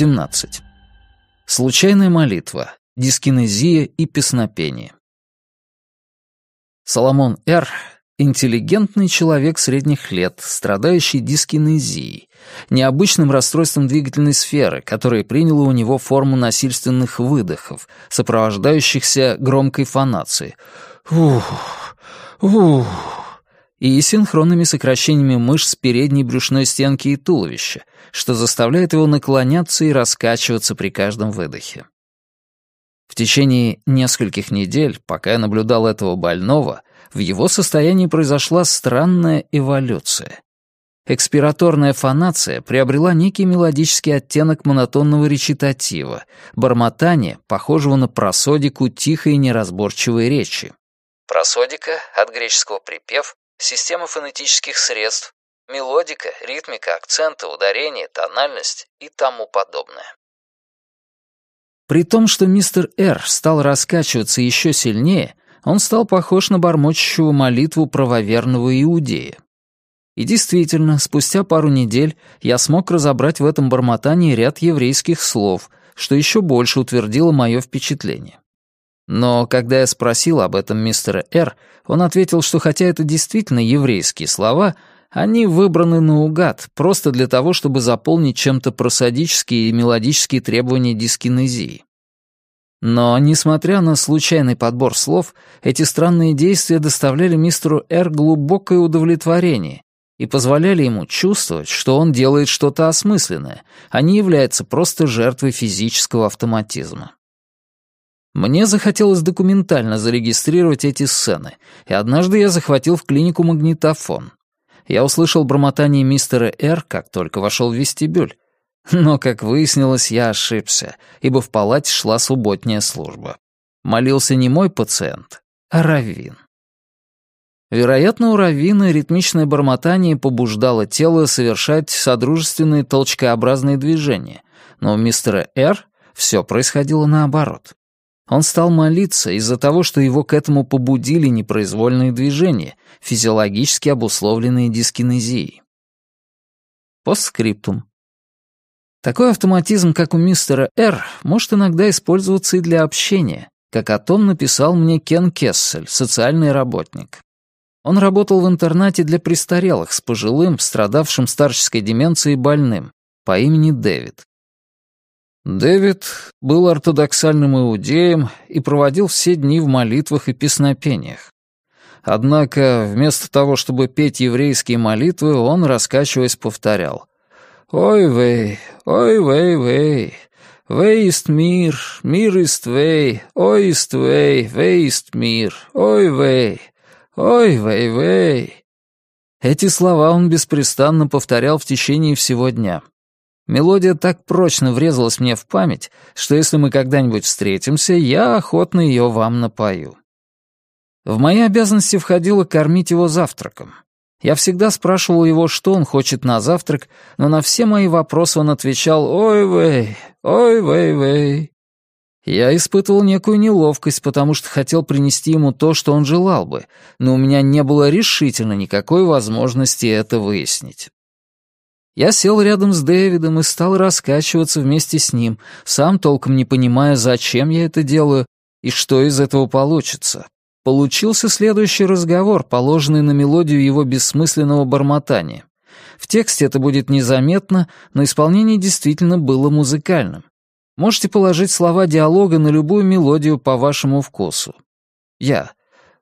17. Случайная молитва, дискинезия и песнопение. Соломон Р. Интеллигентный человек средних лет, страдающий дискинезией, необычным расстройством двигательной сферы, которое приняло у него форму насильственных выдохов, сопровождающихся громкой фонацией. Ух, ух и синхронными сокращениями мышц передней брюшной стенки и туловища, что заставляет его наклоняться и раскачиваться при каждом выдохе. В течение нескольких недель, пока я наблюдал этого больного, в его состоянии произошла странная эволюция. Экспираторная фонация приобрела некий мелодический оттенок монотонного речитатива, бормотание, похожего на просодику тихой неразборчивой речи. Просодика, от греческого «припев», система фонетических средств, мелодика, ритмика, акценты, ударение, тональность и тому подобное. При том, что мистер Р стал раскачиваться еще сильнее, он стал похож на бормочущего молитву правоверного иудея. И действительно, спустя пару недель я смог разобрать в этом бормотании ряд еврейских слов, что еще больше утвердило мое впечатление. Но когда я спросил об этом мистера Р., он ответил, что хотя это действительно еврейские слова, они выбраны наугад, просто для того, чтобы заполнить чем-то просадические и мелодические требования дискинезии. Но, несмотря на случайный подбор слов, эти странные действия доставляли мистеру Р глубокое удовлетворение и позволяли ему чувствовать, что он делает что-то осмысленное, а не является просто жертвой физического автоматизма. Мне захотелось документально зарегистрировать эти сцены, и однажды я захватил в клинику магнитофон. Я услышал бормотание мистера Р, как только вошел в вестибюль. Но, как выяснилось, я ошибся, ибо в палате шла субботняя служба. Молился не мой пациент, а Равин. Вероятно, у Равина ритмичное бормотание побуждало тело совершать содружественные толчкообразные движения, но у мистера Р все происходило наоборот. Он стал молиться из-за того, что его к этому побудили непроизвольные движения, физиологически обусловленные дискинезией. Постскриптум. Такой автоматизм, как у мистера Р, может иногда использоваться и для общения, как о том написал мне Кен Кессель, социальный работник. Он работал в интернате для престарелых с пожилым, страдавшим старческой деменцией больным по имени Дэвид. Дэвид был ортодоксальным иудеем и проводил все дни в молитвах и песнопениях. Однако, вместо того, чтобы петь еврейские молитвы, он, раскачиваясь, повторял «Ой, вей, ой, вей, вей, вей ист мир, мир ист вей, ой ист вей, вей ист мир, ой, вей, ой, вей, вей». Эти слова он беспрестанно повторял в течение всего дня — Мелодия так прочно врезалась мне в память, что если мы когда-нибудь встретимся, я охотно ее вам напою. В мои обязанности входило кормить его завтраком. Я всегда спрашивал его, что он хочет на завтрак, но на все мои вопросы он отвечал «Ой-вей, ой-вей-вей». Я испытывал некую неловкость, потому что хотел принести ему то, что он желал бы, но у меня не было решительно никакой возможности это выяснить. Я сел рядом с Дэвидом и стал раскачиваться вместе с ним, сам толком не понимая, зачем я это делаю и что из этого получится. Получился следующий разговор, положенный на мелодию его бессмысленного бормотания. В тексте это будет незаметно, но исполнение действительно было музыкальным. Можете положить слова диалога на любую мелодию по вашему вкусу. Я.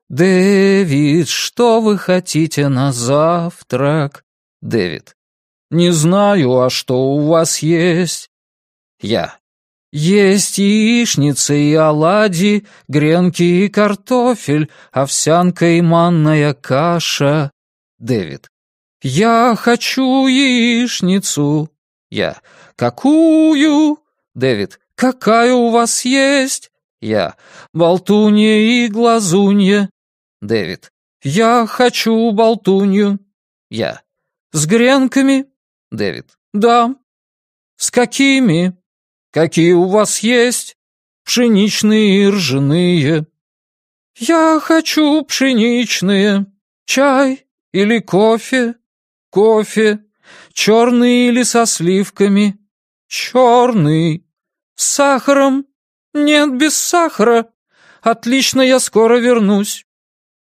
«Дэвид, что вы хотите на завтрак?» Дэвид. Не знаю, а что у вас есть? Я. Есть яичница и оладьи, гренки и картофель, овсянка и манная каша. Дэвид. Я хочу яичницу. Я. Какую? Дэвид. Какая у вас есть? Я. Болтунья и глазунья. Дэвид. Я хочу болтунью. Я. С гренками? Дэвид. «Да». «С какими? Какие у вас есть? Пшеничные и ржаные». «Я хочу пшеничные. Чай или кофе? Кофе. Черный или со сливками? Черный. С сахаром? Нет, без сахара. Отлично, я скоро вернусь».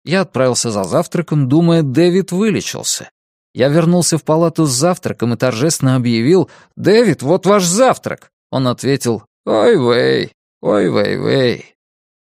Я отправился за завтраком, думая, Дэвид вылечился. Я вернулся в палату с завтраком и торжественно объявил «Дэвид, вот ваш завтрак!» Он ответил «Ой-вей, ой-вей-вей».